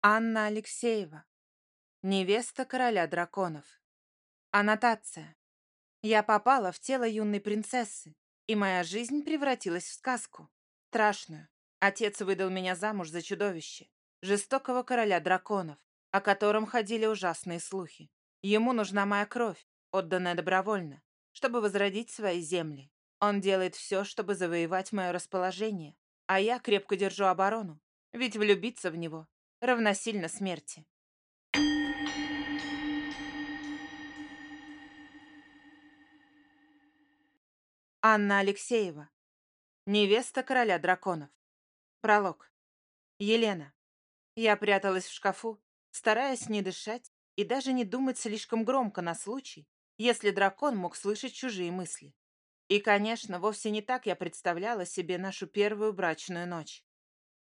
Анна Алексеева. Невеста короля драконов. Аннотация. Я попала в тело юной принцессы, и моя жизнь превратилась в сказку. Страшную. Отец выдал меня замуж за чудовище, жестокого короля драконов, о котором ходили ужасные слухи. Ему нужна моя кровь, отданная добровольно, чтобы возродить свои земли. Он делает все, чтобы завоевать мое расположение, а я крепко держу оборону, ведь влюбиться в него равносильно смерти. Анна Алексеева. Невеста короля драконов. Пролог. Елена. Я пряталась в шкафу, стараясь не дышать и даже не думать слишком громко на случай, если дракон мог слышать чужие мысли. И, конечно, вовсе не так я представляла себе нашу первую брачную ночь.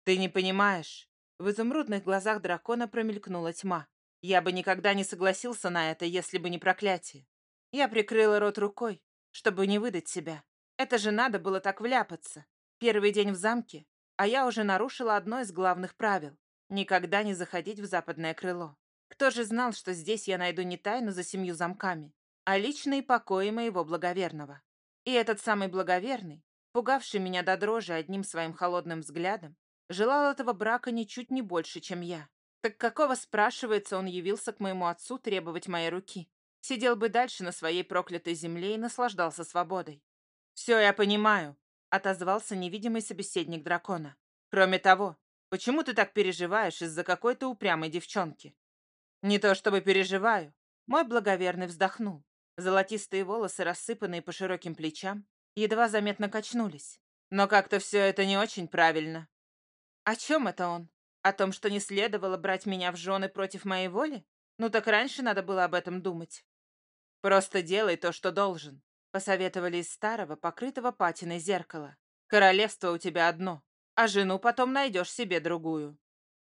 Ты не понимаешь. В изумрудных глазах дракона промелькнула тьма. Я бы никогда не согласился на это, если бы не проклятие. Я прикрыла рот рукой, чтобы не выдать себя. Это же надо было так вляпаться. Первый день в замке, а я уже нарушила одно из главных правил — никогда не заходить в западное крыло. Кто же знал, что здесь я найду не тайну за семью замками, а личные покои моего благоверного? И этот самый благоверный, пугавший меня до дрожи одним своим холодным взглядом, желал этого брака ничуть не больше, чем я. Так какого, спрашивается, он явился к моему отцу требовать моей руки? Сидел бы дальше на своей проклятой земле и наслаждался свободой. «Все я понимаю», — отозвался невидимый собеседник дракона. «Кроме того, почему ты так переживаешь из-за какой-то упрямой девчонки?» «Не то чтобы переживаю». Мой благоверный вздохнул. Золотистые волосы, рассыпанные по широким плечам, едва заметно качнулись. Но как-то все это не очень правильно. О чем это он? О том, что не следовало брать меня в жены против моей воли? Ну так раньше надо было об этом думать. Просто делай то, что должен, посоветовали из старого, покрытого патиной зеркала. Королевство у тебя одно, а жену потом найдешь себе другую.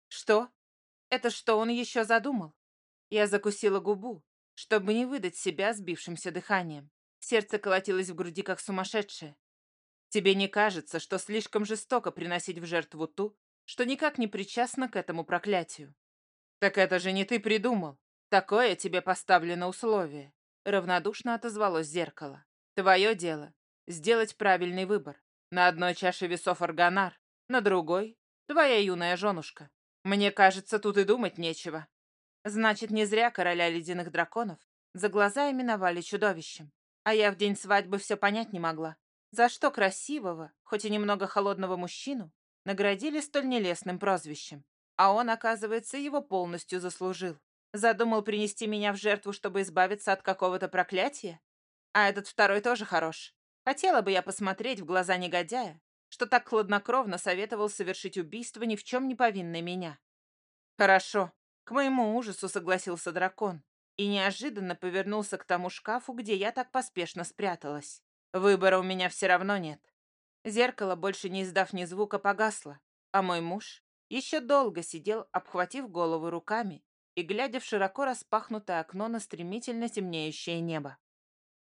Что? Это что он еще задумал? Я закусила губу, чтобы не выдать себя сбившимся дыханием. Сердце колотилось в груди, как сумасшедшее. Тебе не кажется, что слишком жестоко приносить в жертву ту, что никак не причастна к этому проклятию? Так это же не ты придумал. Такое тебе поставлено условие. Равнодушно отозвалось зеркало. Твое дело — сделать правильный выбор. На одной чаше весов органар, на другой — твоя юная женушка. Мне кажется, тут и думать нечего. Значит, не зря короля ледяных драконов за глаза именовали чудовищем. А я в день свадьбы все понять не могла. За что красивого, хоть и немного холодного мужчину, наградили столь нелестным прозвищем? А он, оказывается, его полностью заслужил. Задумал принести меня в жертву, чтобы избавиться от какого-то проклятия? А этот второй тоже хорош. Хотела бы я посмотреть в глаза негодяя, что так хладнокровно советовал совершить убийство ни в чем не повинной меня. Хорошо, к моему ужасу согласился дракон и неожиданно повернулся к тому шкафу, где я так поспешно спряталась. Выбора у меня все равно нет. Зеркало, больше не издав ни звука, погасло, а мой муж еще долго сидел, обхватив голову руками и глядя в широко распахнутое окно на стремительно темнеющее небо.